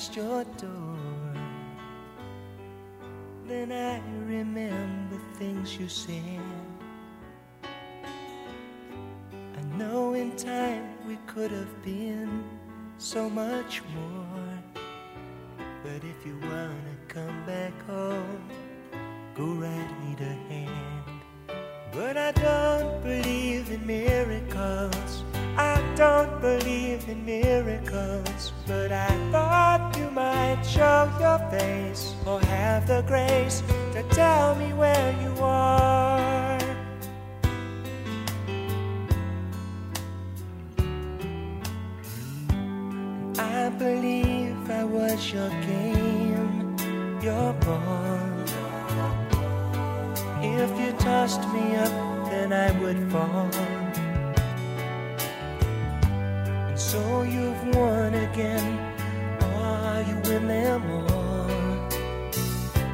past your door. Then I remember things you said. I know in time we could have been so much more. But if you wanna come back home, go right ahead. But I don't believe in miracles. I don't believe in miracles. But I thought show your face or have the grace to tell me where you are. I believe I was your game, your ball. If you tossed me up, then I would fall. And so you've won again.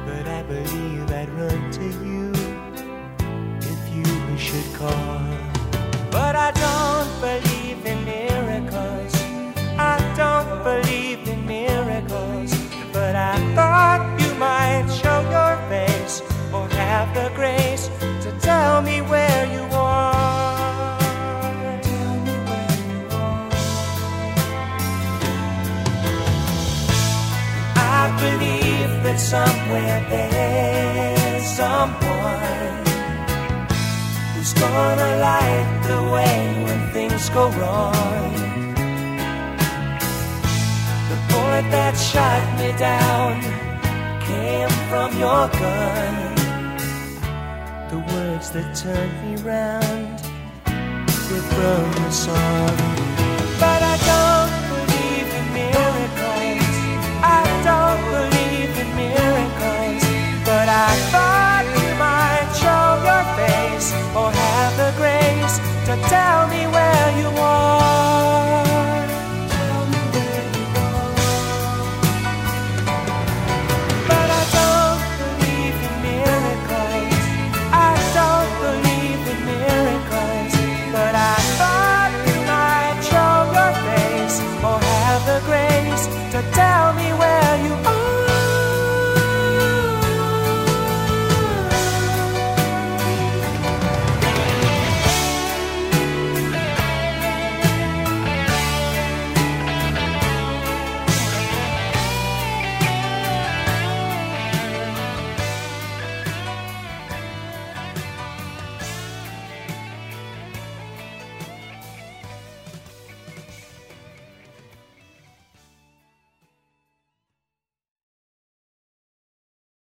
But I believe I'd run to you if you should call. I believe that somewhere there's someone who's gonna light the way when things go wrong. The bullet that shot me down came from your gun. The words that turned me round were from the song.